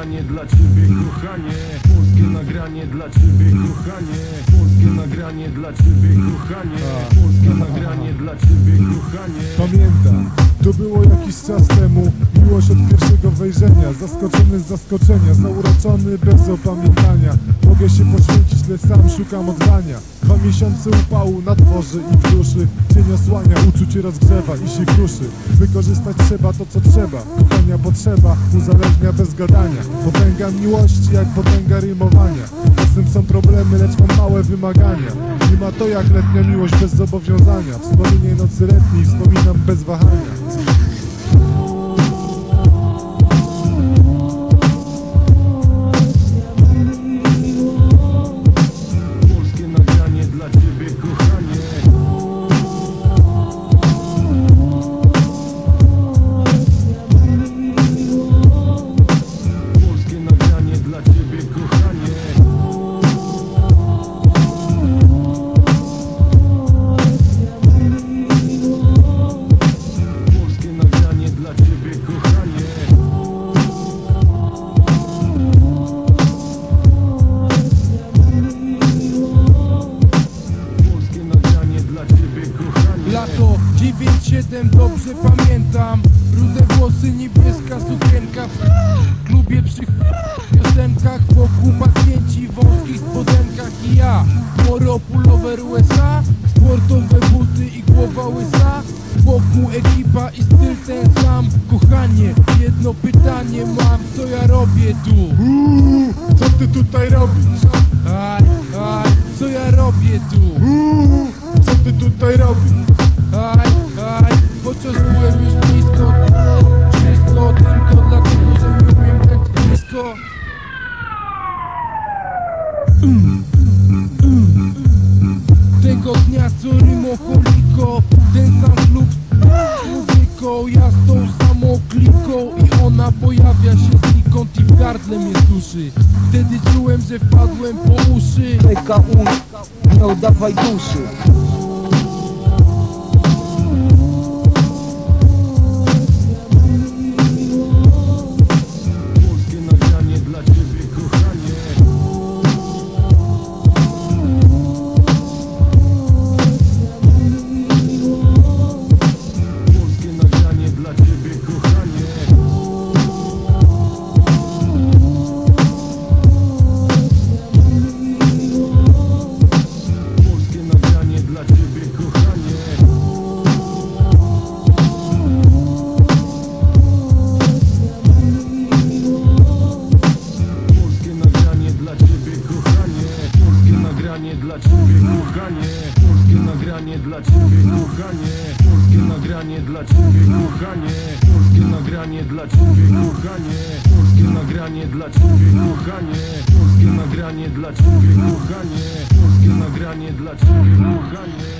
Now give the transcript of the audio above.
nagranie dla ciebie kochanie. Polskie nagranie dla ciebie kochanie. Polskie nagranie dla ciebie kochanie. Polskie nagranie dla ciebie kochanie. Pamiętam, to było jakiś czas temu Miłość od pierwszego wejrzenia Zaskoczony z zaskoczenia Zauroczony bez opamiętania. Mogę się poświęcić, lecz sam szukam odwania Dwa miesiące upału na dworze i w duszy. Cień osłania, uczucie rozgrzewa i się kruszy. Wykorzystać trzeba to co trzeba. Kochania potrzeba, uzależnia bez gadania. Potęga miłości jak potęga rymowania. Czasem są problemy, lecz mam małe wymagania. Nie ma to jak letnia miłość bez zobowiązania. Wspomnienie nocy letniej wspominam bez wahania 9-7 dobrze pamiętam Rude włosy, niebieska sukienka W klubie przy piosenkach Wokół pacjenci w wąskich spodenkach I ja, moro pullover USA Sportowe buty i głowa łysa Wokół ekipa i styl ten sam Kochanie, jedno pytanie mam Co ja robię tu? Uuu, co ty tutaj robisz? Aj, aj, co ja robię tu? Uuu, co ty tutaj robisz? Tego dnia co rymocholiko Ten sam klub człowieką Ja z tą samą kliką I ona pojawia się znikąd i w gardle mnie duszy Wtedy czułem, że wpadłem po uszy. PKU nie oddawaj duszy nagranie dla ciebie kochanie Polskie nagranie dla ciebie kochanie Polskie nagranie dla ciebie kochanie Polskie nagranie dla ciebie kochanie Polskie nagranie dla ciebie kochanie Polskie nagranie dla ciebie kochanie Polskie nagranie dla ciebie kochanie